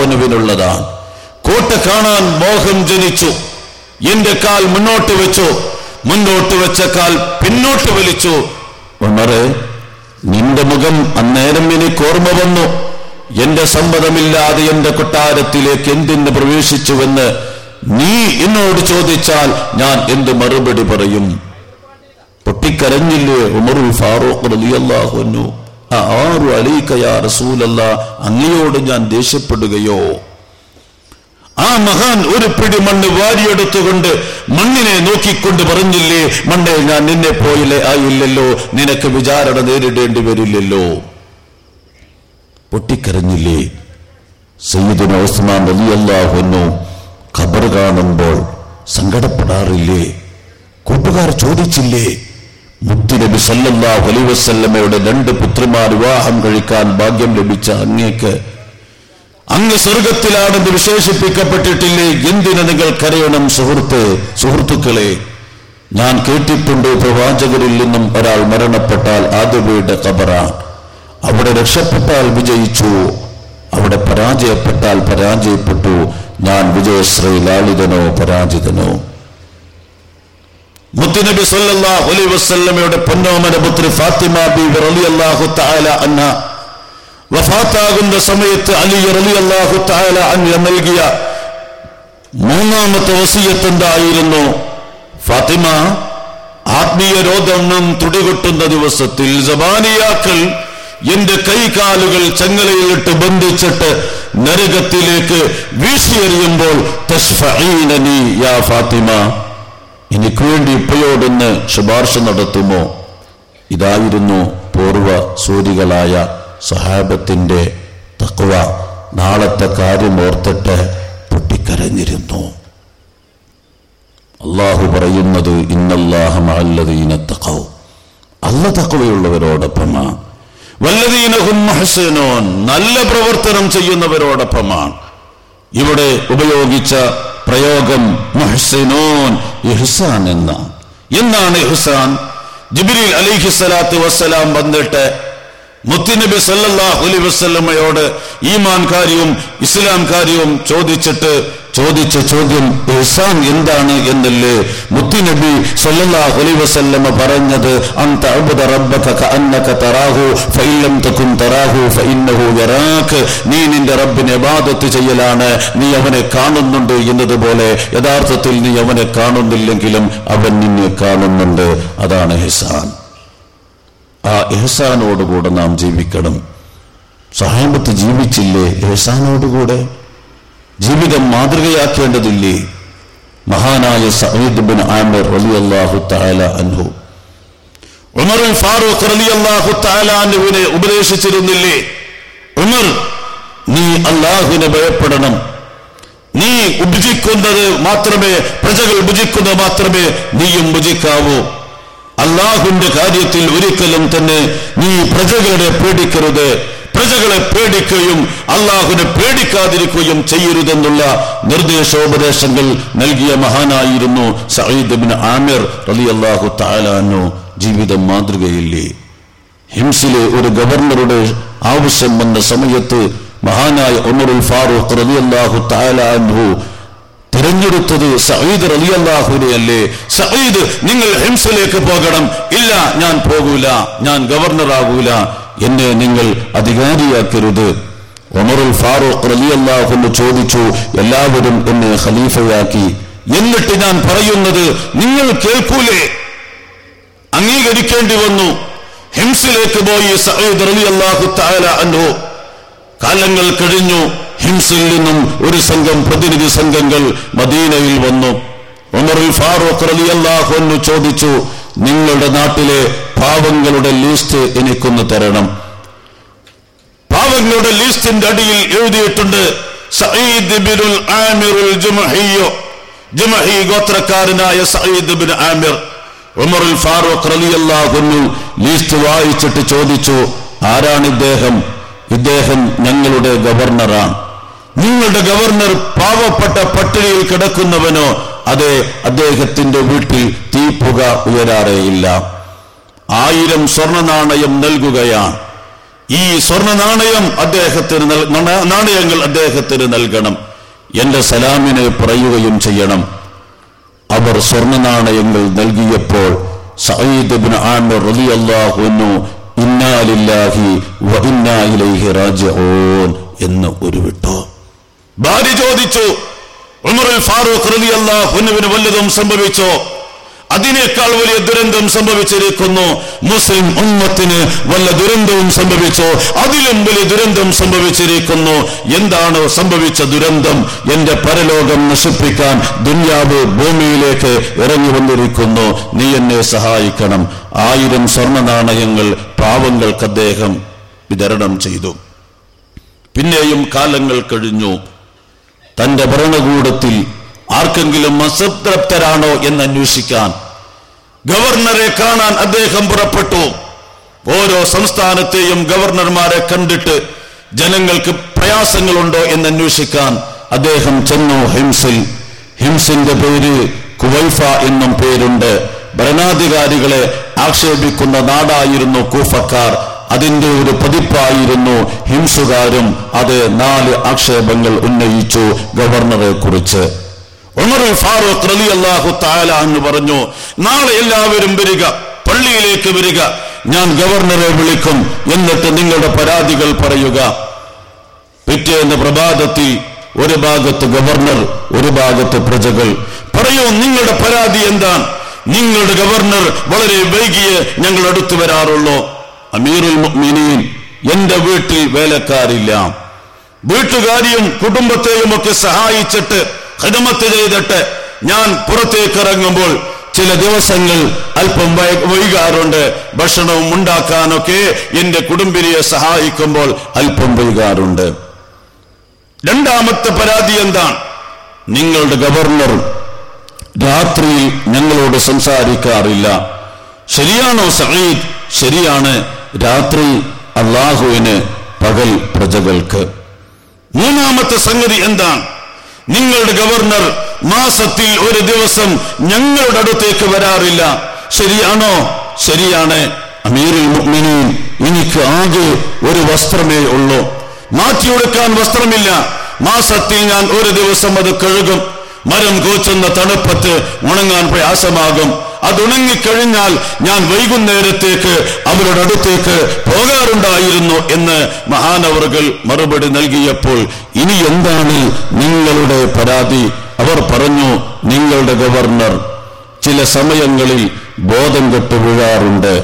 റളിയല്ലാഹുവിനുള്ളതാണ് കോട്ട കാണാൻ മോഹം ജനിച്ചു. എന്റെ കാൽ മുന്നോട്ട് വെച്ചു. മുന്നോട്ട് വെച്ച കാൽ പിന്നോട്ട് വലിച്ചു. ഉമറെ നിന്റെ മുഖം അന്നേരം എനിക്ക് ഓർമ്മ വന്നു. എന്റെ സമ്മതമില്ലാതെ എന്റെ കൊട്ടാരത്തിലേക്ക് എന്തിന് പ്രവേശിച്ചുവെന്ന് നീ എന്നോട് ചോദിച്ചാൽ ഞാൻ എന്ത് മറുപടി പറയും? പൊട്ടിക്കരഞ്ഞില്ലേ ഉമറുൽ ഫാറൂഖ് റളിയല്ലാഹു അൻഹു? ആറു അങ്ങയോട് ഞാൻ ദേഷ്യപ്പെടുകയോ? ആ മഹാൻ ഒരു പിടി മണ്ണ് വാരിയെടുത്തുകൊണ്ട് മണ്ണിനെ നോക്കിക്കൊണ്ട് പറഞ്ഞില്ലേ മണ്ണെ ഞാൻ നിന്നെ പോയില്ലേ ആയില്ലല്ലോ നിനക്ക് വിചാരണ നേരിടേണ്ടി വരില്ലല്ലോ. പൊട്ടിക്കരഞ്ഞില്ലേ? സയ്യിദുന ഉസ്മാൻ അലിയല്ലാഹുന്നു ഖബർ കാണുമ്പോൾ സങ്കടപ്പെടാറില്ലേ? കൂട്ടുകാർ ചോദിച്ചില്ലേ? മുത്തുനബി സല്ലാ അലൈഹി വസല്ലമയുടെ രണ്ട് പുത്രിമാർ വിവാഹം കഴിക്കാൻ ഭാഗ്യം ലഭിച്ച അങ്ങേക്ക് അങ്ങ് സ്വർഗത്തിലാണെന്ന് വിശേഷിപ്പിക്കപ്പെട്ടിട്ടില്ലേ? എന്തിനു നിങ്ങൾ കരയണം സുഹൃത്ത്? സുഹൃത്തുക്കളെ ഞാൻ കേട്ടിട്ടുണ്ട് പ്രവാചകരിൽ നിന്നും ഒരാൾ മരണപ്പെട്ടാൽ ആദ്യവയുടെ കബറാണ് അവിടെ രക്ഷപ്പെട്ടാൽ വിജയിച്ചു. അവിടെ പരാജയപ്പെട്ടാൽ പരാജയപ്പെട്ടു. ഞാൻ വിജയശ്രീ ലാളിതനോ പരാജിതനോ. മുത്തുനബി സല്ലല്ലാഹു അലൈഹി വസല്ലമയുടെ പൊന്നോമന പുത്രി ഫാത്തിമ ബി റളിയല്ലാഹു തആല അന്ന വഫാത്താകുന്ന സമയത്ത് അലി റളിയല്ലാഹു തആല അൻഹ നൽകിയ മൂന്നാമത്തെ വസിയത്ത് ഫാത്തിമ ആത്മീയ രോദണ്ണം തുടികൊട്ടുന്ന ദിവസത്തിൽ ജബാനിയാക്കൾ എന്റെ കൈകാലുകൾ ചങ്ങലയിലിട്ട് ബന്ധിച്ചിട്ട് നരകത്തിലേക്ക് വീശിയെറിയുമ്പോൾ ഫാത്തിമ. എനിക്ക് വേണ്ടി ഇപ്പയോടൊന്ന് ശുപാർശ നടത്തുമോ? ഇതായിരുന്നു പൂർവ സൂരികളായ സഹാബത്തിന്റെ തക്കുവ നാളത്തെ കാര്യം ഓർത്തിട്ട് പൊട്ടിക്കരഞ്ഞിരുന്നു. അള്ളാഹു പറയുന്നത് ഇന്നല്ലാഹമല്ലതീന തക്കൗ അല്ല തക്കവയുള്ളവരോടൊപ്പമാണ് വല്ലതീനഹും നല്ല പ്രവർത്തനം ചെയ്യുന്നവരോടൊപ്പമാണ് ഇവിടെ ഉപയോഗിച്ച പ്രയോഗം മുഹ്സിനോൻ ഇഹ്സാൻ എന്ന എന്നാണ് ഇഹ്സാൻ? ജിബ്രീൽ അലിഹി സ്വലാത്തു വസ്സലാം വന്നിട്ട് മുത്തുനബി സല്ലല്ലാഹു അലൈഹി വസല്ലമയോട് ഈമാൻ കാര്യവും ഇസ്ലാം കാര്യവും ചോദിച്ചിട്ട് ചോദിച്ച ചോദ്യം ഇഹ്സാൻ എന്താണ് എന്നല്ലേ മുത്തുനബി സല്ലല്ലാഹു അലൈഹി വസല്ലമ പറഞ്ഞത് റബ്ബക തറാഹു തറാഹു നീ നിന്റെ റബ്ബിനെ ഇബാദത്ത് ചെയ്യലാണ് നീ അവനെ കാണുന്നുണ്ട് എന്നതുപോലെ യഥാർത്ഥത്തിൽ നീ അവനെ കാണുന്നില്ലെങ്കിലും അവൻ നിന്നെ കാണുന്നുണ്ട്. അതാണ് ഇഹ്സാൻ ആ എഹസാനോടുകൂടെ നാം ജീവിക്കണം. സഹാബത്ത് ജീവിച്ചില്ലേ? എഹസാനോടുകൂടെ. ജീവിതം മാതൃകയാക്കേണ്ടതില്ലേ? മഹാനായ ബിൻ ആമിർ അൻഹു. ഉമർ ഫാറൂഖ് ഉപദേശിച്ചിരുന്നില്ലേ? ഉമർ നീ അള്ളാഹുവിനെ ഭയപ്പെടണം. നീ ഉപജിക്കുന്നത് മാത്രമേ പ്രജകൾ ഉപജിക്കുന്നത് മാത്രമേ നീയും ഭുജിക്കാവൂ അള്ളാഹുവിന്റെ കാര്യത്തിൽ ഒരിക്കലും തന്നെ നീ പ്രജകളുടെ പേടിക്കരുത്. പ്രജകളെ പേടിക്കുകയും അള്ളാഹുനെ പേടിക്കാതിരിക്കുകയും ചെയ്യരുതെന്നുള്ള നിർദ്ദേശോപദേശങ്ങൾ നൽകിയ മഹാനായിരുന്നു സയ്യിദ് ബിൻ ആമിർ റലി അള്ളാഹു താലാനു ജീവിതം മാതൃകയില്ലേ. ഹിംസിലെ ഒരു ഗവർണറുടെ ആവശ്യം വന്ന സമയത്ത് മഹാനായ ഉമറുൽ ഫാറൂഖ് റലി അള്ളാഹു താലാൻഹു തിരഞ്ഞെടുത്തത് സയ്യിദ് റലിയല്ലാഹുനെ അല്ലേ? സയ്യിദ് നിങ്ങൾ ഹിംസിലേക്ക് പോകണം. ഇല്ല ഞാൻ പോകൂല. ഞാൻ ഗവർണർ ആകൂല എന്നെ നിങ്ങൾ അധികാരിയാക്കരുത്. ഒമറുൽ ഫാറൂഖ് റലിയല്ലാഹുന്ന് ചോദിച്ചു എല്ലാവരും എന്നെ ഖലീഫയാക്കി. എന്നിട്ട് ഞാൻ പറയുന്നത് നിങ്ങൾ കേൾക്കൂലേ? അംഗീകരിക്കേണ്ടി വന്നു. ഹിംസിലേക്ക് പോയി സയ്യിദ് റലിയല്ലാഹു തആല അൻഹു. കാലങ്ങൾ കഴിഞ്ഞു. ഹിംസിൽ നിന്നും ഒരു സംഘം പ്രതിനിധി സംഘങ്ങൾ മദീനയിൽ വന്നു. ഉമറുൽ ഫാറൂഖ് റളിയല്ലാഹു അൻഹു ചോദിച്ചു നിങ്ങളുടെ നാട്ടിലെ പാവങ്ങളുടെ ലിസ്റ്റ് എനിക്കൊന്ന് തരണം. പാവങ്ങളുടെ ലിസ്റ്റിന്റെ അടിയിൽ എഴുതിയിട്ടുണ്ട് സഈദ് ബിനുൽ ആമിറുൽ ജുമഹിയോ ജുമഹി ഗോത്രക്കാരനായ സഈദ് ബിൻ ആമിർ. ഉമറുൽ ഫാറൂഖ് റളിയല്ലാഹു അൻഹു ലിസ്റ്റ് വായിച്ചിട്ട് ചോദിച്ചു ആരാണ് ഇദ്ദേഹം? ഇദ്ദേഹം ഞങ്ങളുടെ ഗവർണറാണ്. നിങ്ങളുടെ ഗവർണർ പാവപ്പെട്ട പട്ടിണിയിൽ കിടക്കുന്നവനോ അതെ അദ്ദേഹത്തിന്റെ വീട്ടിൽ തീപ്പുക ഉയരാറേയില്ല. ആയിരം സ്വർണ നാണയം നൽകുകയാണ്. ഈ സ്വർണ നാണയം അദ്ദേഹത്തിന് നാണയങ്ങൾ അദ്ദേഹത്തിന് നൽകണം. എന്റെ സലാമിനെ പറയുകയും ചെയ്യണം. അവർ സ്വർണ നാണയങ്ങൾ നൽകിയപ്പോൾ റളിയല്ലാഹു അൻഹു ഇന്നാ വ ഇന്നാ ഇലൈഹി റാജിഊൻ എന്ന് ഭാര്യ ചോദിച്ചു ഉമറുൽ ഫാറൂഖ് അൻഹുവിന് വല്ലതും സംഭവിച്ചോ? അതിനേക്കാൾ വലിയ ദുരന്തം സംഭവിച്ചിരിക്കുന്നു. മുസ്ലിം ഉമ്മത്തിന് വല്ല ദുരന്തവും സംഭവിച്ചോ? അതിലും വലിയ ദുരന്തം സംഭവിച്ചിരിക്കുന്നു. എന്താണ് സംഭവിച്ച ദുരന്തം? എന്റെ പരലോകം നശിപ്പിക്കാൻ ദുന്യാവ് ഭൂമിയിലേക്ക് ഇറങ്ങി വന്നിരിക്കുന്നു. നീ എന്നെ സഹായിക്കണം. ആയിരം സ്വർണ നാണയങ്ങൾ പാവങ്ങൾക്ക് അദ്ദേഹം വിതരണം ചെയ്തു. പിന്നെയും കാലങ്ങൾ കഴിഞ്ഞു. തന്റെ ഭരണകൂടത്തിൽ ആർക്കെങ്കിലും അസംതൃപ്തരാണോ എന്ന് അന്വേഷിക്കാൻ ഗവർണറെ കാണാൻ അദ്ദേഹം പുറപ്പെട്ടു. ഓരോ സംസ്ഥാനത്തെയും ഗവർണർമാരെ കണ്ടിട്ട് ജനങ്ങൾക്ക് പ്രയാസങ്ങളുണ്ടോ എന്ന് അന്വേഷിക്കാൻ അദ്ദേഹം ചെന്നു ഹിംസിൽ. ഹിംസിന്റെ പേര് കുവൈഫ എന്നും പേരുണ്ട്. ഭരണാധികാരികളെ ആക്ഷേപിക്കുന്ന നാടായിരുന്നു കൂഫക്കാർ. അതിന്റെ ഒരു പതിപ്പായിരുന്നു ഹിംസുകാരും അത് നാല് ആക്ഷേപങ്ങൾ ഉന്നയിച്ചു ഗവർണറെ കുറിച്ച് ഫാറൂഖ് എന്ന് പറഞ്ഞു നാളെ എല്ലാവരും വരിക പള്ളിയിലേക്ക് വരിക. ഞാൻ ഗവർണറെ വിളിക്കും എന്നിട്ട് നിങ്ങളുടെ പരാതികൾ പറയുക. പിറ്റേന്ന് പ്രഭാതത്തിൽ ഒരു ഭാഗത്ത് ഗവർണർ ഒരു ഭാഗത്ത് പ്രജകൾ. പറയൂ നിങ്ങളുടെ പരാതി എന്താണ്? നിങ്ങളുടെ ഗവർണർ വളരെ വൈകിയേ ഞങ്ങൾ അടുത്തു വരാറുള്ളൂ. അമീറുൽ മുഅ്മിനീൻ എന്റെ വീട്ടിൽ വേലക്കാരില്ല. വീട്ടുകാരിയും കുടുംബത്തെയും ഒക്കെ സഹായിച്ചിട്ട് ഹിദമത്ത് ചെയ്തിട്ട് ഞാൻ പുറത്തേക്ക് ഇറങ്ങുമ്പോൾ ചില ദിവസങ്ങൾ അല്പം വൈകാറുണ്ട്. ഭക്ഷണവും ഉണ്ടാക്കാനൊക്കെ എന്റെ കുടുംബിനിയെ സഹായിക്കുമ്പോൾ അല്പം വൈകാറുണ്ട്. രണ്ടാമത്തെ പരാതി എന്താണ്? നിങ്ങളുടെ ഗവർണർ രാത്രിയിൽ ഞങ്ങളോട് സംസാരിക്കാറില്ല. ശരിയാണോ സഹീദ് ശരിയാണ്. രാത്രി അള്ളാഹുവിന് പകൽ പ്രജകൾക്ക്. മൂന്നാമത്തെ സംഗതി എന്താണ്? നിങ്ങളുടെ ഗവർണർ മാസത്തിൽ ഒരു ദിവസം ഞങ്ങളുടെ അടുത്തേക്ക് വരാറില്ല. ശരിയാണോ? ശരിയാണ്. അമീറുൽ മുഅ്മിനീൻ എനിക്ക് ആകെ ഒരു വസ്ത്രമേ ഉള്ളൂ. മാറ്റിയെടുക്കാൻ വസ്ത്രമില്ല. മാസത്തിൽ ഞാൻ ഒരു ദിവസം അത് കഴുകും. മരം കോച്ചുന്ന തണുപ്പത്ത് ഉണങ്ങാൻ പ്രയാസമാകും. അത് ഉണങ്ങിക്കഴിഞ്ഞാൽ ഞാൻ വൈകുന്നേരത്തേക്ക് അവരുടെ അടുത്തേക്ക് പോകാറുണ്ടായിരുന്നു എന്ന് മഹാനവറുകൾ മറുപടി നൽകിയപ്പോൾ ഇനി എന്താണ് നിങ്ങളുടെ പരാതി? അവർ പറഞ്ഞു നിങ്ങളുടെ ഗവർണർ ചില സമയങ്ങളിൽ ബോധം കെട്ട് വീഴാറുണ്ട്.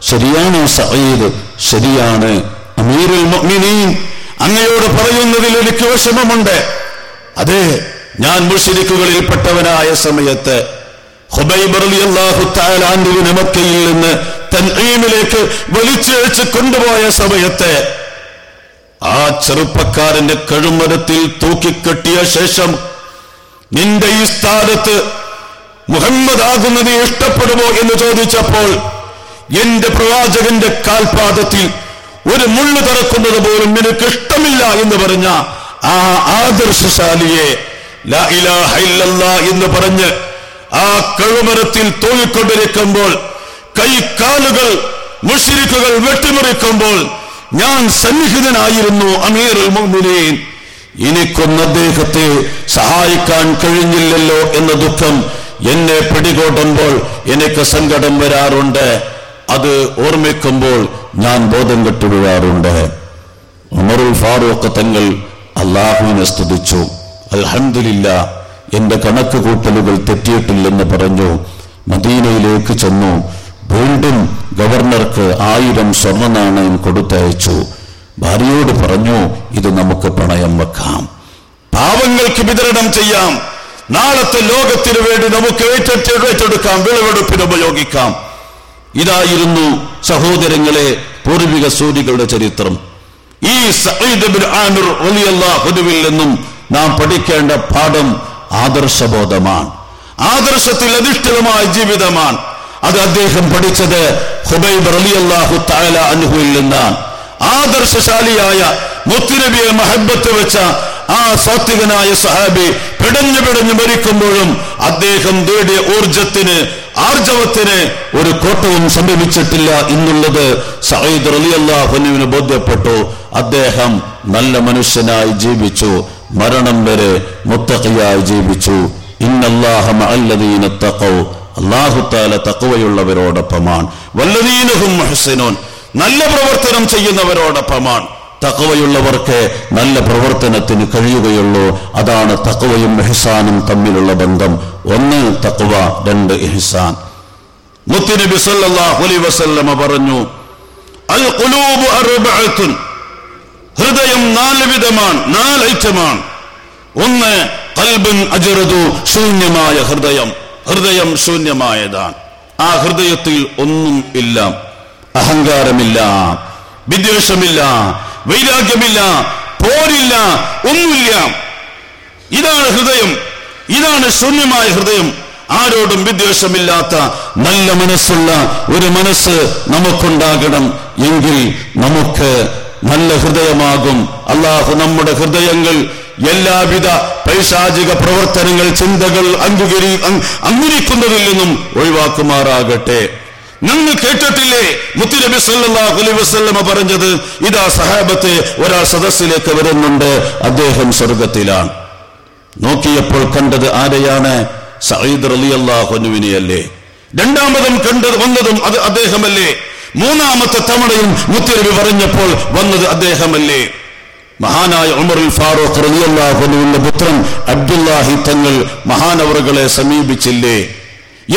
ശരിയാണോ സഹീദ് ശരിയാണ്. അമീരുൽ മുഅ്മിനീൻ അങ്ങയോട് പറയുന്നതിൽ എനിക്ക് വിഷമമുണ്ട്. അതെ ഞാൻ മുഷിരിക്കുകളിൽപ്പെട്ടവനായ സമയത്ത് മക്കയിൽ നിന്ന് തൻഈമിലേക്ക് വലിച്ചിഴച്ച് കൊണ്ടുപോയ സമയത്തെ ആ ചെറുപ്പക്കാരന്റെ കഴുമരത്തിൽ തൂക്കിക്കെട്ടിയ ശേഷം നിന്റെ ഈ സ്ഥാനത്ത് മുഹമ്മദ് ആകുന്നത് ഇഷ്ടപ്പെടുമോ എന്ന് ചോദിച്ചപ്പോൾ എന്റെ പ്രവാചകന്റെ കാൽപാദത്തിൽ ഒരു മുള്ളു തറക്കുന്നത് പോലും നിനക്ക് ഇഷ്ടമില്ല എന്ന് പറഞ്ഞ ആ ആദർശശാലിയെ എന്ന് പറഞ്ഞ് ആ കഴുമരത്തിൽ തൂങ്ങിക്കൊണ്ടിരിക്കുമ്പോൾ കൈക്കാലുകൾ മുഷിരിക്കുകൾ വെട്ടിമുറിക്കുമ്പോൾ ഞാൻ സന്നിഹിതനായിരുന്നു അമീറുൽ മുഅ്മിനീൻ. എനിക്കൊന്ന് അദ്ദേഹത്തെ സഹായിക്കാൻ കഴിഞ്ഞില്ലല്ലോ എന്ന ദുഃഖം എന്നെ പിടികൂടുമ്പോൾ എനിക്ക് സങ്കടം വരാറുണ്ട്. അത് ഓർമ്മിക്കുമ്പോൾ ഞാൻ ബോധം കെട്ടുവിടാറുണ്ട്. ഉമറുൽ ഫാറൂഖ് തങ്ങൾ അള്ളാഹുവിനെ സ്തുതിച്ചു. അൽഹംദുലില്ല എന്റെ കണക്ക് കൂട്ടലുകൾ തെറ്റിയിട്ടില്ലെന്ന് പറഞ്ഞു മദീനയിലേക്ക് ചെന്നു വീണ്ടും ഗവർണർക്ക് ആയിരം സ്വർണ നാണയം കൊടുത്തയച്ചു. ഭാര്യയോട് പറഞ്ഞു ഇത് നമുക്ക് പണയം വെക്കാം. പാവങ്ങൾക്ക് വിതരണം ചെയ്യാം. നാളത്തെ ലോകത്തിന് വേണ്ടി നമുക്ക് ഏറ്റെടുക്കാം വിളവെടുപ്പിന് ഉപയോഗിക്കാം. ഇതായിരുന്നു സഹോദരങ്ങളെ പൂർവിക സൂര്യകളുടെ ചരിത്രം. ഈ ബിൻ ആമിർ നിന്നും നാം പഠിക്കേണ്ട പാഠം ആദർശബോധമാണ്. ആദർശത്തിൽ അധിഷ്ഠിതമായ ജീവിതമാണ്. അത് അദ്ദേഹം പഠിച്ചത് ഹുബൈബ് റളിയല്ലാഹു തആല അനുഹുവിൽ നിന്നാണ്. ആദർശശാലിയായ മുത്തുനബിയെ മഹബത്ത് വെച്ച ആ സാത്വികനായ സഹാബി പിടഞ്ഞു പിടഞ്ഞു മരിക്കുമ്പോഴും അദ്ദേഹം നേടിയ ഊർജത്തിന് ആർജവത്തിന് ഒരു കോട്ടവും സമീപിച്ചിട്ടില്ല എന്നുള്ളത് സയ്യിദ് അള്ളാഹുനുവിന് ബോധ്യപ്പെട്ടു. അദ്ദേഹം നല്ല മനുഷ്യനായി ജീവിച്ചു. മരണം വരെ മുത്തഖിയായി ജീവിച്ചു. തആല തഖ്വയുള്ളവരോടൊപ്പമാണ്. വല്ലദീനഹും മുഹ്സിനൂൻ നല്ല പ്രവർത്തനം ചെയ്യുന്നവരോടൊപ്പമാണ്. തക്കവയുള്ളവർക്ക് നല്ല പ്രവർത്തനത്തിന് കഴിയുകയുള്ളൂ. അതാണ് തക്കവയും ഇഹ്സാനും തമ്മിലുള്ള ബന്ധം. ഒന്ന് തക്കവ രണ്ട് ഇഹ്സാൻ. മുത്തുനബി സല്ലല്ലാഹു അലൈഹി വസല്ലമ പറഞ്ഞു അൽ അർബഅത്തുൻ. ഹൃദയം നാല് വിധമാണ് നാല് ഐറ്റമാണ്. ഒന്ന് കൽബുൻ അജറതു ശൂന്യമായ ഹൃദയം. ഹൃദയം ശൂന്യമായതാണ്. ആ ഹൃദയത്തിൽ ഒന്നും ഇല്ല അഹങ്കാരമില്ല വിദ്വേഷമില്ല വൈരാഗ്യമില്ല പോരില്ല ഒന്നുമില്ല. ഇതാണ് ഹൃദയം ഇതാണ് ശൂന്യമായ ഹൃദയം. ആരോടും വിദ്വേഷമില്ലാത്ത നല്ല മനസ്സുള്ള ഒരു മനസ്സ് നമുക്കുണ്ടാകണം എങ്കിൽ നമുക്ക് നല്ല ഹൃദയമാകും. അള്ളാഹു നമ്മുടെ ഹൃദയങ്ങൾ എല്ലാവിധ പൈശാചിക പ്രവർത്തനങ്ങൾ ചിന്തകൾ അംഗീകരി അംഗീകരിക്കുന്നതിൽ നിന്നും ഒഴിവാക്കുമാറാകട്ടെ. നിങ്ങൾ കേട്ടിട്ടില്ലേ? മുത്തുനബി സല്ലല്ലാഹു അലൈഹി വസല്ലമ പറഞ്ഞത് ഇതാ സഹാബത്തെ ഒരാൾ സദസ്സിലേക്ക് വരുന്നുണ്ട്. അദ്ദേഹം സ്വർഗത്തിലാണ്. നോക്കിയപ്പോൾ കണ്ടത് ആരെയാണ്? സയ്യിദ് അള്ളാഹുനുവിനെയല്ലേ രണ്ടാമതും കണ്ടത് വന്നതും അത് അദ്ദേഹമല്ലേ. മൂന്നാമത്തെ തവണയും മുത്തരവി പറഞ്ഞപ്പോൾ വന്നത് അദ്ദേഹമല്ലേ? മഹാനായ ഉമറുൽ ഫാറൂഖ് റളിയല്ലാഹുവിന്റെ പുത്രൻ അബ്ദുല്ലാഹി തങ്ങൾ മഹാനവറുകളെ സമീപിച്ചില്ലേ?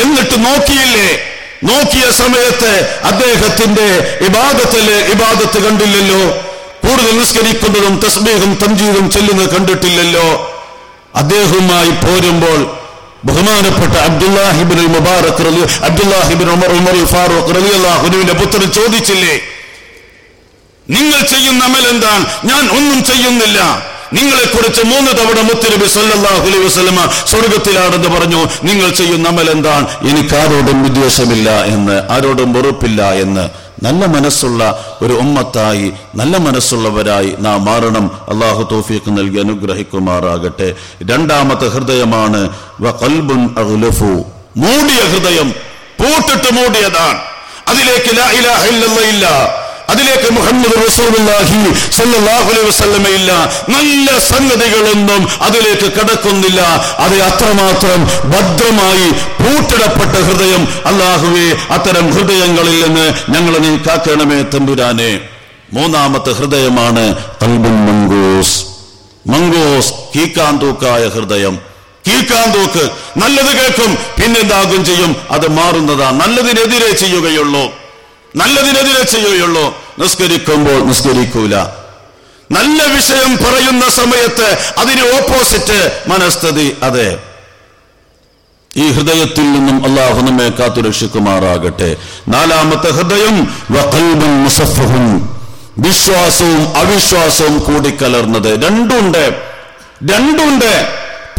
എന്നിട്ട് നോക്കിയില്ലേ? നോക്കിയ സമയത്ത് അദ്ദേഹത്തിന്റെ ഇബാദത്തിലെ ഇബാദത്ത് കണ്ടില്ലല്ലോ. കൂടുതൽ നിസ്കരിക്കുന്നതും തസ്ബീഹും തഞ്ചീതും ചെല്ലുന്നത് കണ്ടിട്ടില്ലല്ലോ. അദ്ദേഹവുമായി പോരുമ്പോൾ ബഹുമാനപ്പെട്ട അബ്ദുല്ലാഹിബിൻ മുബാറക് അബ്ദുല്ലാഹിബിൻ ഉമർ ഉമർ ഫാറൂഖ് റളിയല്ലാഹുവിന്റെ പുത്രൻ ചോദിച്ചില്ലേ? നിങ്ങൾ ചെയ്യുന്ന അമൽ എന്താണ്? ഞാൻ ഒന്നും ചെയ്യുന്നില്ല. നിങ്ങളെ കുറിച്ച് മൂന്ന് തവണ മുത്തുനബി സല്ലല്ലാഹു അലൈഹി വസല്ലമ സ്വർഗത്തിലാണെന്ന് പറഞ്ഞു. നിങ്ങൾ ചെയ്യുന്ന അമൽ എന്താണ്? എനിക്ക് ആരോടും വിദ്വേഷമില്ല എന്ന് ആരോടും വെറുപ്പില്ല എന്ന്. നല്ല മനസ്സുള്ള ഒരു ഉമ്മത്തായി നല്ല മനസ്സുള്ളവരായി നാം മാറണം. അള്ളാഹു തോഫീക്ക് നൽകി അനുഗ്രഹിക്കുമാറാകട്ടെ. രണ്ടാമത്തെ ഹൃദയമാണ് മൂടിയ ഹൃദയം പൂട്ടിട്ട് മൂടിയതാണ്. അതിലേക്ക് ഇല്ല. അതിലേക്ക് മുഹമ്മദ് ഇല്ല. നല്ല സംഗതികളൊന്നും അതിലേക്ക് കടക്കുന്നില്ല. അത് അത്രമാത്രം ഭദ്രമായി പൂട്ടിടപ്പെട്ട ഹൃദയം അള്ളാഹുവെ അത്തരം ഹൃദയങ്ങളിൽ നിന്ന് ഞങ്ങളെ നീ കാക്കണമേ തമ്പുരാനെ. മൂന്നാമത്തെ ഹൃദയമാണ് മംഗോസ് മംഗൂസ് കീക്കാന്തൂക്കായ ഹൃദയം. കീക്കാന്തൂക്ക് നല്ലത് കേൾക്കും പിന്നെന്താകും ചെയ്യും? അത് മാറുന്നതാ നല്ലതിനെതിരെ ചെയ്യുകയുള്ളൂ. നല്ലതിനെതിരെ ചെയ്യുകയുള്ളൂ. നിസ്കരിക്കുമ്പോൾ നിസ്കരിക്കൂല. നല്ല വിഷയം പറയുന്ന സമയത്ത് അതിന് ഓപ്പോസിറ്റ് മനസ്ഥിതി അതെ. ഈ ഹൃദയത്തിൽ നിന്നും അള്ളാഹു നമ്മെ കാത്തുരക്ഷിക്കുമാറാകട്ടെ. നാലാമത്തെ ഹൃദയം വിശ്വാസവും അവിശ്വാസവും കൂടിക്കലർന്നത്. രണ്ടുണ്ട്. രണ്ടുണ്ട്.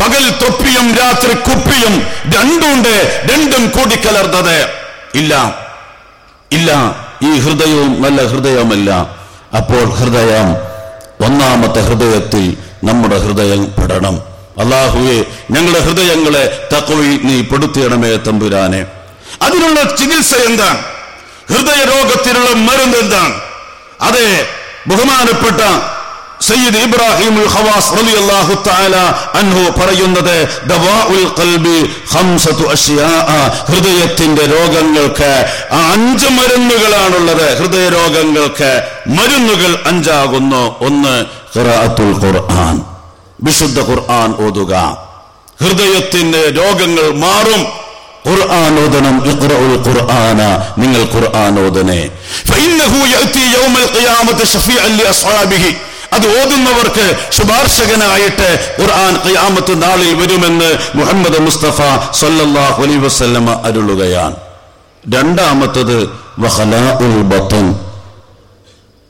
പകൽ തൊപ്പിയും രാത്രി കുപ്പിയും രണ്ടുണ്ട്. രണ്ടും കൂടിക്കലർന്നത്. ഇല്ല. ഇല്ല ഈ ഹൃദയവും നല്ല ഹൃദയമല്ല അപ്പോൾ ഹൃദയം ഒന്നാമത്തെ ഹൃദയത്തിൽ നമ്മുടെ ഹൃദയം പെടണം. അള്ളാഹുവെ ഞങ്ങളുടെ ഹൃദയങ്ങളെ തക്കവയിൽ നീ പെടുത്തിയണമേ തമ്പുരാനെ. അതിനുള്ള ചികിത്സ എന്താണ്? ഹൃദയ രോഗത്തിനുള്ള മരുന്ന് എന്താണ്? അതെ ബഹുമാനപ്പെട്ട സയ്യിദ് ഇബ്രാഹിം ഖവാസ് റളിയല്ലാഹു തആല അൻഹു പറയുന്നത് ദവാഉൽ ഖൽബി ഖംസതു അഷ്യാ ഹൃദയത്തിന്റെ രോഗങ്ങൾക്ക് അഞ്ച് മരുന്നുകളാണുള്ളത്. ഹൃദയ രോഗങ്ങൾക്ക് മരുന്നുകൾ അഞ്ചാകുന്നു. ഒന്ന് ഖിറാഅത്തുൽ ഖുർആൻ. വിശുദ്ധ ഖുർആൻ ഓതുക. ഹൃദയത്തിന്റെ രോഗങ്ങൾ മാറും. ഖുർആൻ ഓതണം. ഖുർആന. നിങ്ങൾ ഖുർആൻ ഓതനെ ഫഇന്നഹു ഖിയാമത്തി ഷഫീഅൻ അത് ഓതുന്നവർക്ക് ശുപാർശകനായിട്ട് ഖുർആൻ ഖിയാമത്ത് നാളിൽ വരുമെന്ന് മുഹമ്മദ് മുസ്തഫ സല്ലല്ലാഹു അലൈഹി വസല്ലമ അരുളുകയാണ്. രണ്ടാമത്തത് വഖലാഉൽ ബത്തൻ.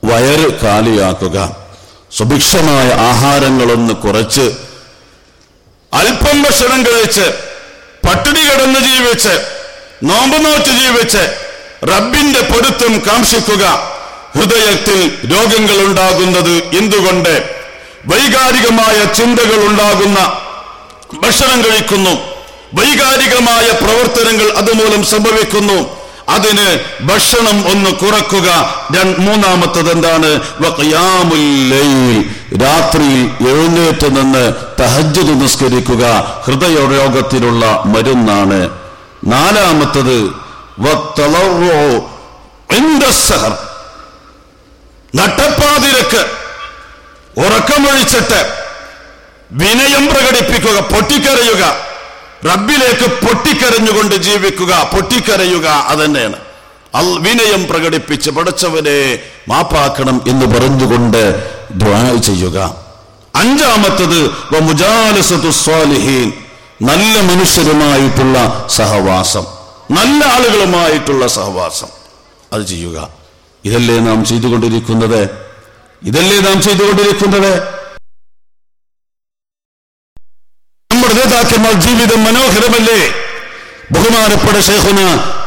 വയറ് കാലിയാക്കുക. സുഭിക്ഷമായ ആഹാരങ്ങളൊന്ന് കുറച്ച്. അല്പം ഭക്ഷണം കഴിച്ച് പട്ടിണി കിടന്ന് ജീവിച്ച് നോമ്പ് നോറ്റ് ജീവിച്ച് റബ്ബിന്റെ പൊരുത്തം കാംക്ഷിക്കുക. ഹൃദയത്തിൽ രോഗങ്ങൾ ഉണ്ടാകുന്നത് എന്തുകൊണ്ട്? വൈകാരികമായ ചിന്തകൾ ഉണ്ടാകുന്ന ഭക്ഷണം കഴിക്കുന്നു. വൈകാരികമായ പ്രവർത്തനങ്ങൾ അതുമൂലം സംഭവിക്കുന്നു. അതിന് ഭക്ഷണം ഒന്ന് കുറക്കുക. മൂന്നാമത്തത് എന്താണ്. രാത്രിയിൽ എഴുന്നേറ്റ് നിന്ന് തഹജ്ജുദ് നിസ്കരിക്കുക. ഹൃദയ ഹൃദയരോഗത്തിനുള്ള മരുന്നാണ്. നാലാമത്തത്. നട്ടപ്പാതിരക്ക് ഉറക്കമൊഴിച്ചിട്ട് വിനയം പ്രകടിപ്പിക്കുക പൊട്ടിക്കരയുക. റബ്ബിലേക്ക് പൊട്ടിക്കരഞ്ഞുകൊണ്ട് ജീവിക്കുക പൊട്ടിക്കരയുക അതന്നെയാണ്. അൽ വിനയം പ്രകടിപ്പിച്ച് പടച്ചവനെ മാപ്പാക്കണം എന്ന് പറഞ്ഞുകൊണ്ട് ചെയ്യുക. അഞ്ചാമത്തത് നല്ല മനുഷ്യരുമായിട്ടുള്ള സഹവാസം. നല്ല ആളുകളുമായിട്ടുള്ള സഹവാസം. അത് ചെയ്യുക. ഇതല്ലേ നാം ചെയ്തുകൊണ്ടിരിക്കുന്നത്? ഇതല്ലേ നാം ചെയ്തുകൊണ്ടിരിക്കുന്നത്? നമ്മുടെ നേതാക്കന്മാർ ജീവിതം മനോഹരമല്ലേ? ബഹുമാനപ്പെട്ട ഷേഖുന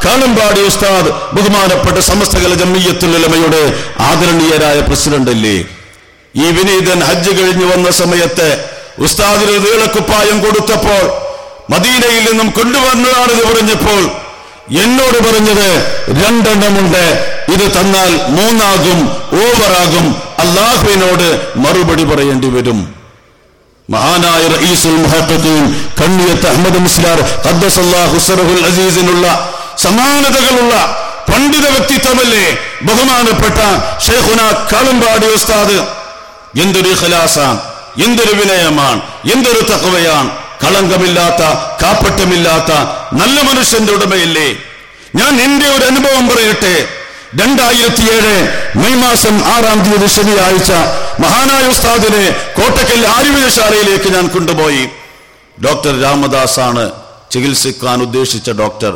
കാളമ്പാടി ഉസ്താദ് ബഹുമാനപ്പെട്ട സമസ്തകല ജമ്മിയത്തുലമയുടെ ആദരണീയരായ പ്രസിഡന്റ് അല്ലേ ഈ വിനീതൻ ഹജ്ജ് കഴിഞ്ഞു വന്ന സമയത്ത് ഉസ്താദിന് നീളക്കുപ്പായം കൊടുത്തപ്പോൾ മദീനയിൽ നിന്നും കൊണ്ടുവന്നതാണെന്ന് പറഞ്ഞപ്പോൾ എന്നോട് പറഞ്ഞത് രണ്ടെണ്ണമുണ്ട്. ഇത് തന്നാൽ മൂന്നാകും ഓവറാകും. അള്ളാഹുവിനോട് മറുപടി പറയേണ്ടി വരും. മഹാനായ റഈസുൽ മുഹഖഖീൻ കണ്ണിയത്ത് അഹമ്മദ് മുസ്ലാർ ഖദ്ദസല്ലാഹു സറഹുൽ അസീസിനുള്ള സമാനതകളുള്ള പണ്ഡിത വ്യക്തിത്വമല്ലേ? ബഹുമാനപ്പെട്ട ഷെയ്ഖുന കാളമ്പാടി ഉസ്താദ്. എന്തൊരു ഖലാസാണ് എന്തൊരു വിനയമാണ് എന്തൊരു തക്കവയാണ് കളങ്കമില്ലാത്ത കാപ്പറ്റമില്ലാത്ത നല്ല മനുഷ്യന്റെ ഉടമയല്ലേ? ഞാൻ എന്റെ ഒരു അനുഭവം പറയട്ടെ. രണ്ടായിരത്തി ഏഴ് മെയ് മാസം ആറാം തീയതി ശനിയാഴ്ച മഹാനായ ഉസ്താദിനെ കോട്ടക്കൽ ആയുർവേദശാലയിലേക്ക് ഞാൻ കൊണ്ടുപോയി. ഡോക്ടർ രാമദാസ് ആണ് ചികിത്സിക്കാൻ ഉദ്ദേശിച്ച ഡോക്ടർ.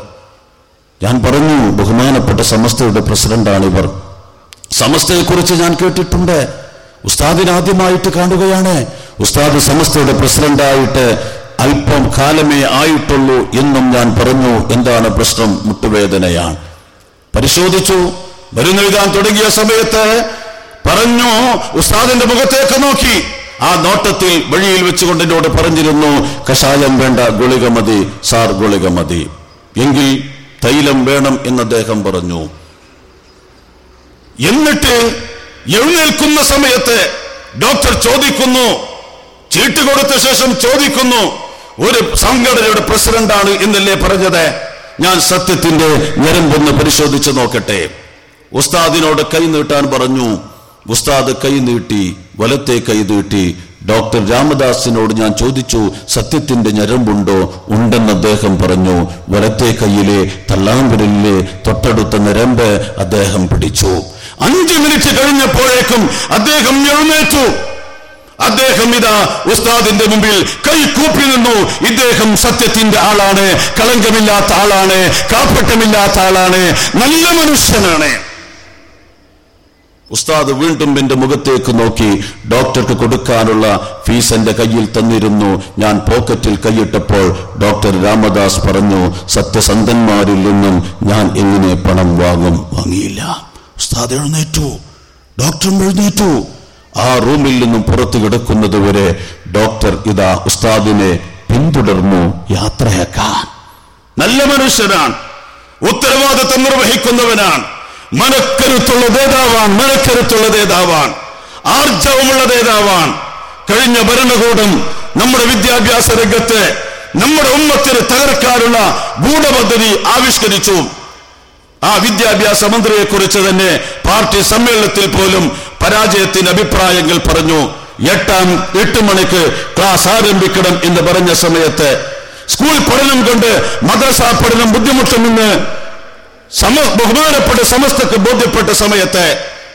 ഞാൻ പറഞ്ഞു ബഹുമാനപ്പെട്ട സമസ്തയുടെ പ്രസിഡന്റാണ് ഇവർ സമസ്തയെക്കുറിച്ച് ഞാൻ കേട്ടിട്ടുണ്ട്. ഉസ്താദിനെ ആദ്യമായിട്ട് കാണുകയാണ്. ഉസ്താദ് സമസ്തയുടെ പ്രസിഡന്റായിട്ട് അല്പം കാലമേ ആയിട്ടുള്ളൂ എന്നും ഞാൻ പറഞ്ഞു. എന്താണ് പ്രശ്നം? മുട്ടുവേദനയാണ്. പരിശോധിച്ചു. മരുന്നെഴുതാൻ തുടങ്ങിയ സമയത്ത് പറഞ്ഞു ഉസ്താദിന്റെ മുഖത്തേക്ക് നോക്കി. ആ നോട്ടത്തിൽ വഴിയിൽ വെച്ചുകൊണ്ട് എന്നോട് പറഞ്ഞിരുന്നു കഷായം വേണ്ട ഗുളിക മതി സാർ ഗുളിക മതി. എങ്കിൽ തൈലം വേണം എന്ന് അദ്ദേഹം പറഞ്ഞു. എന്നിട്ട് എഴുന്നേൽക്കുന്ന സമയത്ത് ഡോക്ടർ ചോദിക്കുന്നു ചീട്ട് കൊടുത്ത ശേഷം ചോദിക്കുന്നു ഒരു സംഘടനയുടെ പ്രസിഡന്റാണ് എന്നല്ലേ പറഞ്ഞത്? ഞാൻ സത്യത്തിന്റെ ഞരമ്പൊന്ന് പരിശോധിച്ച് നോക്കട്ടെ. ഉസ്താദിനോട് കൈ നീട്ടാൻ പറഞ്ഞു. ഉസ്താദ് കൈ നീട്ടി വലത്തെ കൈ നീട്ടി. ഡോക്ടർ രാമദാസിനോട് ഞാൻ ചോദിച്ചു സത്യത്തിന്റെ ഞരമ്പുണ്ടോ? ഉണ്ടെന്ന് അദ്ദേഹം പറഞ്ഞു. വലത്തെ കൈയിലെ തള്ളാമ്പുരലിലെ തൊട്ടടുത്ത ഞരമ്പ് അദ്ദേഹം പിടിച്ചു. അഞ്ചു മിനിറ്റ് കഴിഞ്ഞപ്പോഴേക്കും അദ്ദേഹം എഴുന്നേറ്റു. അദ്ദേഹം ഇതാ ഉസ്താദിന്റെ മുമ്പിൽ കൈ കൂപ്പി നിന്നു. ഇദ്ദേഹം സത്യത്തിന്റെ ആളാണ് കളങ്കമില്ലാത്ത ആളാണ് കാപ്പട്ടമില്ലാത്ത ആളാണ് നല്ല മനുഷ്യനാണ്. ഉസ്താദ് വീണ്ടും എന്റെ മുഖത്തേക്ക് നോക്കി ഡോക്ടർക്ക് കൊടുക്കാനുള്ള ഫീസ് എന്റെ കയ്യിൽ തന്നിരുന്നു. ഞാൻ പോക്കറ്റിൽ കൈയിട്ടപ്പോൾ ഡോക്ടർ രാമദാസ് പറഞ്ഞു സത്യസന്ധന്മാരിൽ നിന്നും ഞാൻ എങ്ങനെ പണം വാങ്ങും? വാങ്ങിയില്ല. ഉസ്താദ് എഴുന്നേറ്റു. ഡോക്ടറും എഴുന്നേറ്റു. ആ റൂമിൽ നിന്നും പുറത്തു കിടക്കുന്നത് വരെ ഡോക്ടർ ഇതാ ഉസ്താദിനെ പിന്തുടർന്നു യാത്രയാക്കാൻ. നല്ല മനുഷ്യനാണ്. ഉത്തരവാദിത്വം നിർവഹിക്കുന്നവനാണ്. മനക്കരുത്തുള്ള നേതാവാൻ മനക്കരുത്തുള്ള നേതാവാൻ ആർജവമുള്ള നേതാവാൻ കഴിഞ്ഞ ഭരണകൂടം നമ്മുടെ വിദ്യാഭ്യാസ രംഗത്ത് നമ്മുടെ ഉമ്മത്തിന് തകർക്കാനുള്ള ഗൂഢപദ്ധതി ആവിഷ്കരിച്ചു. ആ വിദ്യാഭ്യാസ മന്ത്രിയെ കുറിച്ച് തന്നെ പാർട്ടി സമ്മേളനത്തിൽ പോലും പരാജയത്തിന് അഭിപ്രായങ്ങൾ പറഞ്ഞു. എട്ടാം എട്ട് മണിക്ക് ക്ലാസ് ആരംഭിക്കണം എന്ന് പറഞ്ഞ സമയത്ത് സ്കൂൾ പഠനം കൊണ്ട് മദ്രസ പഠനം ബുദ്ധിമുട്ടുമെന്ന് സമ ബഹുമാനപ്പെട്ട സമസ്തക്ക് ബോധ്യപ്പെട്ട സമയത്ത്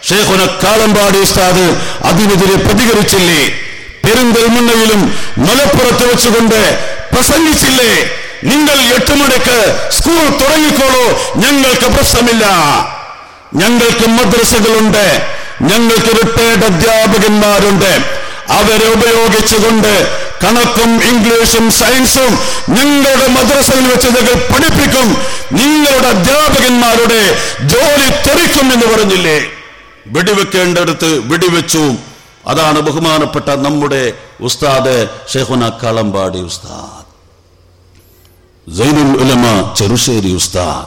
ഷേഖുന കാളമ്പാടി ഉസ്താദ് അതിനെതിരെ പ്രതികരിച്ചില്ലേ? പെരുന്തൽമണ്ണയിലും മലപ്പുറത്ത് വെച്ചുകൊണ്ട് പ്രസംഗിച്ചില്ലേ? നിങ്ങൾ എട്ട് മണിക്ക് സ്കൂൾ തുടങ്ങിക്കോളൂ ഞങ്ങൾക്ക് പ്രശ്നമില്ല. ഞങ്ങൾക്ക് മദ്രസകളുണ്ട്. ഞങ്ങൾക്ക് റിട്ടയർഡ് അധ്യാപകന്മാരുണ്ട്. അവരെ ഉപയോഗിച്ചുകൊണ്ട് കണക്കും ഇംഗ്ലീഷും സയൻസും നിങ്ങളുടെ മദ്രസയിൽ വെച്ച് നിങ്ങൾ പഠിപ്പിക്കും. നിങ്ങളുടെ അധ്യാപകന്മാരുടെ ജോലി തെറിക്കും എന്ന് പറഞ്ഞില്ലേ? വെടിവെക്കേണ്ടടുത്ത് വെടിവെച്ചു. അതാണ് ബഹുമാനപ്പെട്ട നമ്മുടെ ഉസ്താദ് ഷെഹുന കളമ്പാടി ഉസ്താദ്. ഉലമ ചെറുശ്ശേരി ഉസ്താദ്.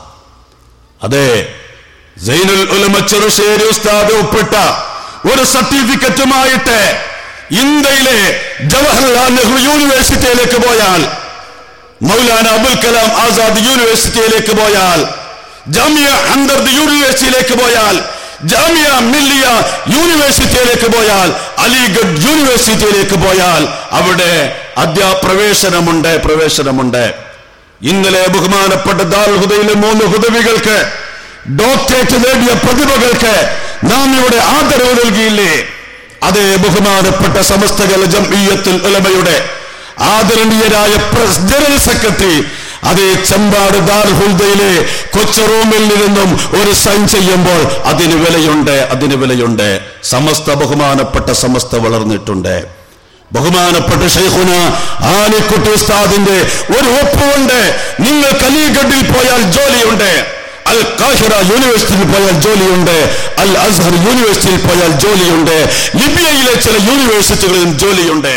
അതെ സൈനുൽ ഉലമ ചെറുശ്ശേരി ഉസ്താദ് ഒപ്പിട്ട ഒരു സർട്ടിഫിക്കറ്റുമായിട്ട് ഇന്ത്യയിലെ ജവഹർലാൽ നെഹ്റു യൂണിവേഴ്സിറ്റിയിലേക്ക് പോയാൽ മൗലാന അബുൽ കലാം ആസാദ് യൂണിവേഴ്സിറ്റിയിലേക്ക് പോയാൽ ജാമിയ ഹംദർദ് യൂണിവേഴ്സിറ്റിയിലേക്ക് പോയാൽ ജാമിയ മില്ലിയ യൂണിവേഴ്സിറ്റിയിലേക്ക് പോയാൽ അലിഗഡ് യൂണിവേഴ്സിറ്റിയിലേക്ക് പോയാൽ അവിടെ അധ്യാപ്രവേശനമുണ്ട് പ്രവേശനമുണ്ട്. ഇന്നലെ ബഹുമാനപ്പെട്ട ദാൽ ഹുദയിലെ മൂന്ന് ഹുദവികൾക്ക് ഡോക്ടറേറ്റ് നേടിയ പ്രതിഭകൾക്ക് നാം ഇവിടെ ആദരവ് നൽകിയില്ലേ? അതേ ബഹുമാനപ്പെട്ട സമസ്ത ജംഇയ്യത്തുൽ ഉലമയുടെ ആദരണീയരായ ജനറൽ സെക്രട്ടറി അതേ ചെമ്പാട് ദാർഹുദയിലെ കൊച്ചു റൂമിൽ നിന്നും ഒരു സൈൻ ചെയ്യുമ്പോൾ അതിന് വിലയുണ്ട് അതിന് വിലയുണ്ട്. സമസ്ത ബഹുമാനപ്പെട്ട സമസ്ത വളർന്നിട്ടുണ്ട്. ബഹുമാനപ്പെട്ട ഷെയ്ഖുന ആലിക്കുട്ടി ഉസ്താദിന്റെ ഒരു ഒപ്പുണ്ട്. നിങ്ങൾ കലീഗഡിൽ പോയാൽ ജോലിയുണ്ട്. അൽ കാഹിറ യൂണിവേഴ്സിറ്റിയിൽ പോയാൽ ജോലിയുണ്ട്. അൽ അസ്ഹർ യൂണിവേഴ്സിറ്റിയിൽ പോയാൽ ജോലിയുണ്ട്. ലിബിയയിലെ ചില യൂണിവേഴ്സിറ്റികളിലും ജോലിയുണ്ട്.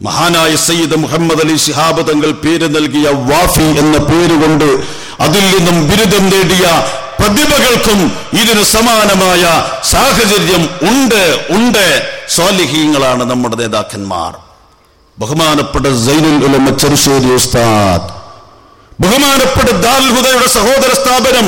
മഹാനായ സയ്യിദ് മുഹമ്മദ് അലി ശിഹാബ് തങ്ങൾ പേര് നൽകിയ വാഫി എന്ന പേരുകൊണ്ട് അതിൽ നിന്നും ബിരുദം നേടിയ പ്രതിഭകൾക്കും ഇതിന് സമാനമായ സാഹചര്യം ഉണ്ട് ഉണ്ട്. സ്വാലിഹീങ്ങളാണ് നമ്മുടെ നേതാക്കന്മാർ. ബഹുമാനപ്പെട്ട ജൈനുൽ ഉലമ ചെറുശ്ശേരി ഉസ്താദ്. ബഹുമാനപ്പെട്ട ദാൽഹുദയുടെ സഹോദര സ്ഥാപനം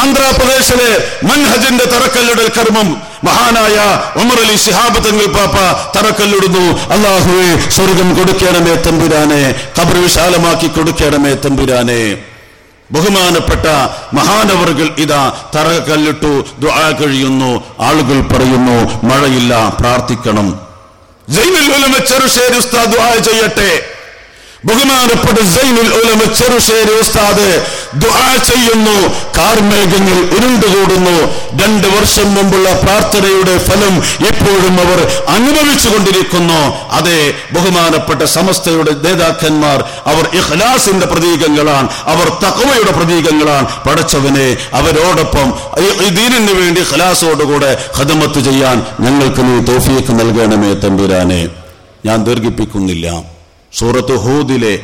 ആന്ധ്രാപ്രദേശിലെ മൻഹജിന്റെ തറക്കല്ലിടൽ കർമ്മം മഹാനായ ഉമർ അലി ശിഹാബ് തങ്ങൾ പാപ്പ തറക്കല്ലിടുന്നു. അള്ളാഹുവെ സ്വർഗം കൊടുക്കണമേ തമ്പുരാനെ കബർ വിശാലമാക്കി കൊടുക്കണമേ തമ്പുരാനെ. ബഹുമാനപ്പെട്ട മഹാനവറുകൾ ഇതാ തറക്കല്ലിട്ടു ദുആ കഴിയുന്നു ആളുകൾ പറയുന്നു മഴയില്ല പ്രാർത്ഥിക്കണം. ജൈനുൽ ഉലമ ചെറുശ്ശേരി ഉസ്താദ് ദുആ ചെയ്യട്ടെ. ബഹുമാനപ്പെട്ട സൈനിൽ ഉലമ ചെറുശ്ശേരി ഉസ്താദ് ദുആ ചെയ്യുന്നു. കാർമേഘങ്ങൾ ഉരുണ്ടുകൂടുന്നു. രണ്ട് വർഷം മുമ്പുള്ള പ്രാർത്ഥനയുടെ ഫലം ഇപ്പോഴും അവർ അനുഭവിച്ചു കൊണ്ടിരിക്കുന്നു അതെ ബഹുമാനപ്പെട്ട സമസ്തയുടെ നേതാക്കന്മാർ അവർ ഇഖ്ലാസിന്റെ പ്രതീകങ്ങളാണ്. അവർ തഖവയുടെ പ്രതീകങ്ങളാണ്. പടച്ചവനെ അവരോടൊപ്പം ദീനിന് വേണ്ടി ഖലാസോടുകൂടെ ഖദമത്ത് ചെയ്യാൻ ഞങ്ങൾക്ക് നീ തോഫീക്ക് നൽകണമേ തമ്പുരാനെ. ഞാൻ ദീർഘിപ്പിക്കുന്നില്ല. സൂറത്ത് ഹൂദിലെ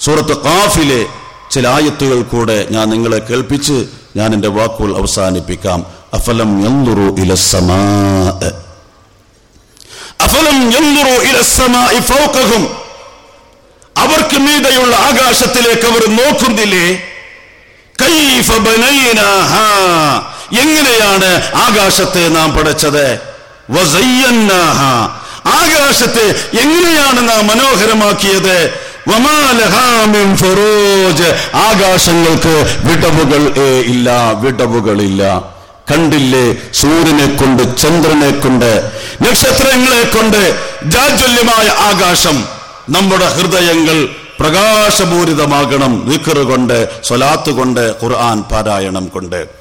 സൂറത്ത് കാഫിലെ ചില ആയത്തുകൾ കൂടെ ഞാൻ നിങ്ങളെ കേൾപ്പിച്ച് ഞാൻ എന്റെ വാക്കുകൾ അവസാനിപ്പിക്കാം. അഫലം യൻദുറു ഇല സമാ അഫലം യൻദുറു ഇല സമാഇ ഫൗഖഹും. അവർക്ക് മീതയുള്ള ആകാശത്തിലേക്ക് അവർ നോക്കുന്നില്ലേ? കൈഫ എങ്ങനെയാണ് ആകാശത്തെ നാം പടച്ചത്? ആകാശത്തെ എങ്ങനെയാണ് നാം മനോഹരമാക്കിയത്? ആകാശങ്ങൾക്ക് വിടവുകൾ ഇല്ല വിടവുകളില്ല. കണ്ടില്ലേ? സൂര്യനെ കൊണ്ട് ചന്ദ്രനെ കൊണ്ട് നക്ഷത്രങ്ങളെ കൊണ്ട് ജാജ്വല്യമായ ആകാശം. നമ്മുടെ ഹൃദയങ്ങൾ പ്രകാശപൂരിതമാകണം വിക്കറുകൊണ്ട് സ്വലാത്ത് കൊണ്ട് ഖുർആൻ പാരായണം കൊണ്ട്.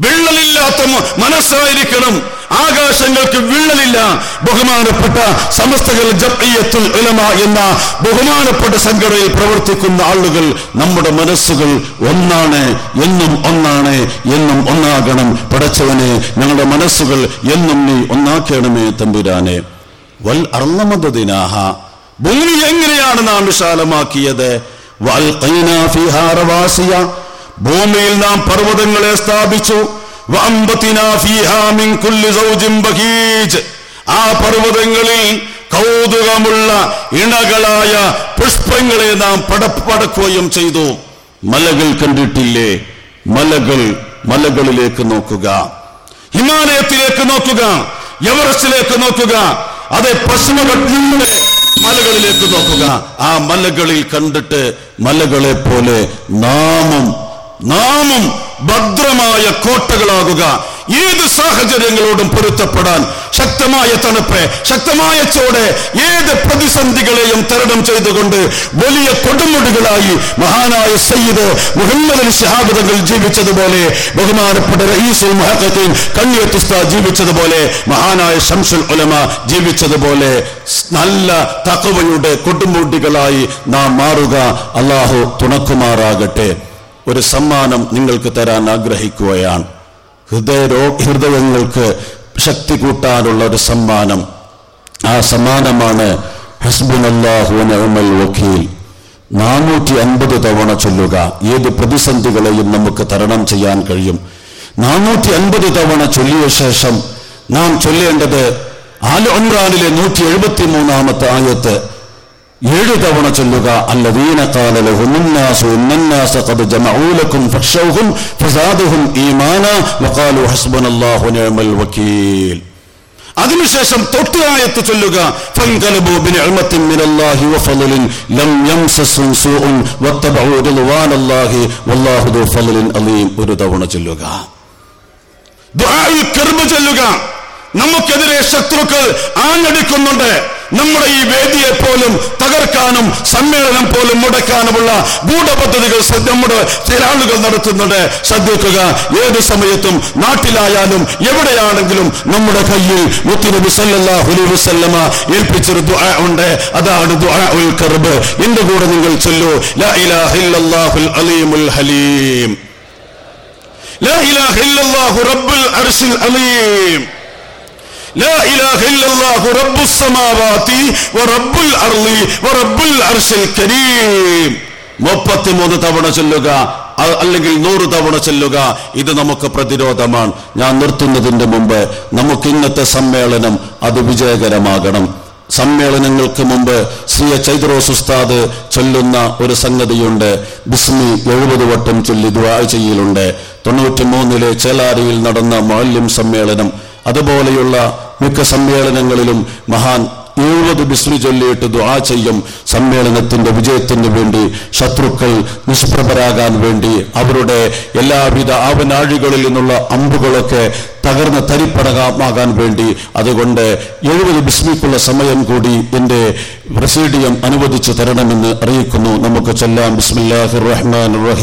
വിള്ളലില്ലാത്ത മനസ്സായിരിക്കണം. ആകാശങ്ങൾക്ക് വിള്ളലില്ല. ബഹുമാനപ്പെട്ട സമസ്തകൾ ജബ്ഇയ്യത്തുൽ ഉലമ എന്ന ബഹുമാനപ്പെട്ട സംഘടനയിൽ പ്രവർത്തിക്കുന്ന ആളുകൾ നമ്മുടെ മനസ്സുകൾ ഒന്നാണ്. എന്നും ഒന്നാണ്. എന്നും ഒന്നാകണം. പടച്ചവനെ ഞങ്ങളുടെ മനസ്സുകൾ എന്നും നീ ഒന്നാക്കണമേ തമ്പുരാനെ. വൽ അർന്നമദദിനാഹ ഭൂമി എങ്ങനെയാണ് നാം വിശാലമാക്കിയത്? വൽ ഫിഹാ റവാസിയ. ഭൂമിയിൽ നാം പർവതങ്ങളെ സ്ഥാപിച്ചു. ആ പർവതങ്ങളിൽ കൗതുകമുള്ള ഇണകളായ പുഷ്പങ്ങളെ നാം പടപ്പടക്കുകയും ചെയ്തു. മലകൾ കണ്ടിട്ടില്ലേ? മലകൾ മലകളിലേക്ക് നോക്കുക. ഹിമാലയത്തിലേക്ക് നോക്കുക. എവറസ്റ്റിലേക്ക് നോക്കുക. അതെ പശ്ചിമഘട്ടങ്ങളെ മലകളിലേക്ക് നോക്കുക. ആ മലകളിൽ കണ്ടിട്ട് മലകളെ പോലെ നാമും നാമും ഭദ്രമായ കോട്ടകളാകുക. ഏത് സാഹചര്യങ്ങളോടും പൊരുത്തപ്പെടാൻ ശക്തമായ തണുപ്പ് ശക്തമായ ചോട് ഏത് പ്രതിസന്ധികളെയും തരണം ചെയ്തുകൊണ്ട് വലിയ കൊടുമുടികളായി മഹാനായ സയ്യിദ് മുഹമ്മദ് അലി ജീവിച്ചതുപോലെ ബഹുമാനപ്പെട്ട റഈസുൽ മുഹഖഖീൻ കണ്ണിയത്തുസ്ത ജീവിച്ചതുപോലെ മഹാനായ ഷംസുൽ ഉലമ ജീവിച്ചതുപോലെ നല്ല തക്കവയുടെ കൊടുമുടികളായി നാം മാറുക. അള്ളാഹു തുണക്കുമാറാകട്ടെ. ഒരു സമ്മാനം നിങ്ങൾക്ക് തരാൻ ആഗ്രഹിക്കുകയാണ്. ഹൃദയരോ ഹൃദയങ്ങൾക്ക് ശക്തി കൂട്ടാനുള്ള ഒരു സമ്മാനം. ആ സമ്മാനമാണ് ഹസ്ബുനല്ലാഹു വനിഅമൽ വക്കീൽ. നാനൂറ്റി അൻപത് തവണ ചൊല്ലുക. ഏത് പ്രതിസന്ധികളെയും നമുക്ക് തരണം ചെയ്യാൻ കഴിയും. നാനൂറ്റി അൻപത് തവണ ചൊല്ലിയ ശേഷം നാം ചൊല്ലേണ്ടത് ആലു ഒൻറാനിലെ നൂറ്റി എഴുപത്തി മൂന്നാമത്തെ ആയത്ത്. ഏഴ് തവണ ചൊല്ലുക വഖാലു ഹസ്ബനല്ലാഹു നിഅമൽ വകീൽ അതിനുശേഷം തൊട്ട് ആയത്ത് ചൊല്ലുക മിനല്ലാഹി വഫളലിൻ ലം വല്ലാഹു ഫളലിൻ അലീം ഒരു തവണ ചൊല്ലുക. ദുആഉൽ ചൊല്ലുക. നമുക്കെതിരെ ശത്രുക്കൾ ആഞ്ഞടിക്കുന്നുണ്ട്. നമ്മുടെ ഈ വേദിയെ പോലും തകർക്കാനും സമ്മേളനം പോലും മുടക്കാനുമുള്ള ഗൂഢപദ്ധതികൾ നമ്മുടെ ചില ആളുകൾ നടത്തുന്നുണ്ട്. ശ്രദ്ധിക്കുക ഏത് സമയത്തും നാട്ടിലായാലും എവിടെയാണെങ്കിലും നമ്മുടെ കയ്യിൽ മുത്തുനബി സല്ലല്ലാഹു അലൈഹി വസല്ലമ ഏൽപ്പിച്ചൊരു ദുആ ഉണ്ട്. അതാണ് കർബ്. എന്റെ കൂടെ നിങ്ങൾ ചൊല്ലൂ. ലാ ഇലാഹ ഇല്ലല്ലാഹുൽ അലീമുൽ ഹലീം. ലാ ഇലാഹ ഇല്ലല്ലാഹു റബ്ബുൽ അർശിൽ അലീം. മുപ്പത്തിമൂന്ന് തവണ ചൊല്ലുക അല്ലെങ്കിൽ നൂറ് തവണ ചെല്ലുക ഇത് നമുക്ക് പ്രതിരോധമാണ്. ഞാൻ നിർത്തുന്നതിന്റെ മുമ്പ് നമുക്ക് ഇന്നത്തെ സമ്മേളനം അത് വിജയകരമാകണം. സമ്മേളനങ്ങൾക്ക് മുമ്പ് ശ്രീ ചൈത്രോ ഉസ്താദ് ചൊല്ലുന്ന ഒരു സംഗതിയുണ്ട്. ബിസ്മി എഴുപത് വട്ടം ചൊല്ലി ദ്വാഴ്ചയിലുണ്ട് തൊണ്ണൂറ്റി മൂന്നിലെ ചേലാരിയിൽ നടന്ന മാല്യം സമ്മേളനം അതുപോലെയുള്ള മിക്ക സമ്മേളനങ്ങളിലും മഹാൻ എഴുപത് ബിസ്മി ചൊല്ലിയിട്ട് ദുആ ചെയ്യും. സമ്മേളനത്തിന്റെ വിജയത്തിന് വേണ്ടി ശത്രുക്കൾ നിഷ്പ്രഭരാകാൻ വേണ്ടി അവരുടെ എല്ലാവിധ ആവനാഴികളിൽ നിന്നുള്ള അമ്പുകളൊക്കെ തകർന്ന് തരിപ്പടകമാകാൻ വേണ്ടി അതുകൊണ്ട് എഴുപത് ബിസ്മിക്കുള്ള സമയം കൂടി എന്റെ പ്രസീഡിയം അനുവദിച്ചു തരണമെന്ന് അറിയിക്കുന്നു. നമുക്ക് ചൊല്ലാം. ബിസ്മില്ലാഹിർ റഹ്മാൻ റഹീം.